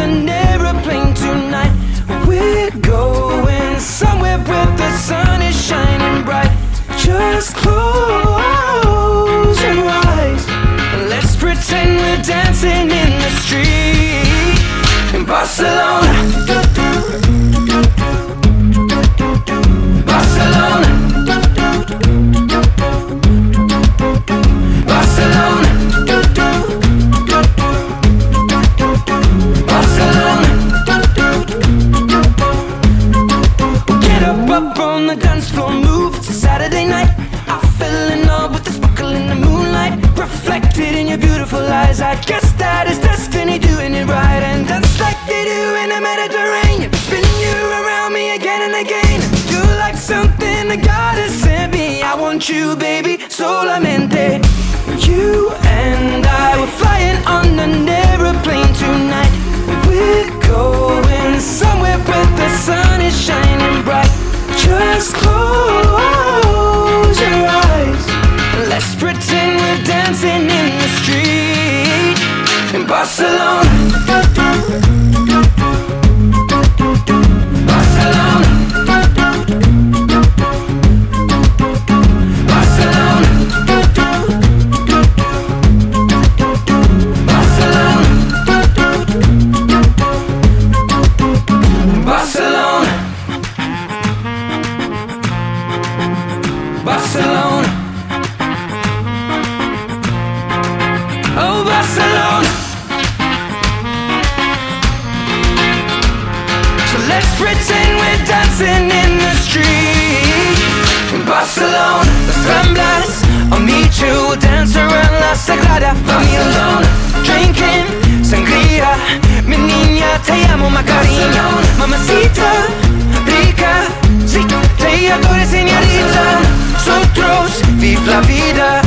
an aeroplane tonight. We're going somewhere where the sun is shining bright. Just close your eyes let's pretend we're dancing in the street in Barcelona. eyes I guess that is destiny doing it right. And that's like they do in the Mediterranean. Spinning you around me again and again. You're like something the God sent me. I want you, baby, solamente. You Barcelona. dancing in the street. In Barcelona, las Ramblas I'll meet you, we'll dance around La Sagrada Familia Drinking sangria Mi niña, te amo, cariño. Mamacita, rica Sí, te adoro, señorita. Nosotros, vive la vida.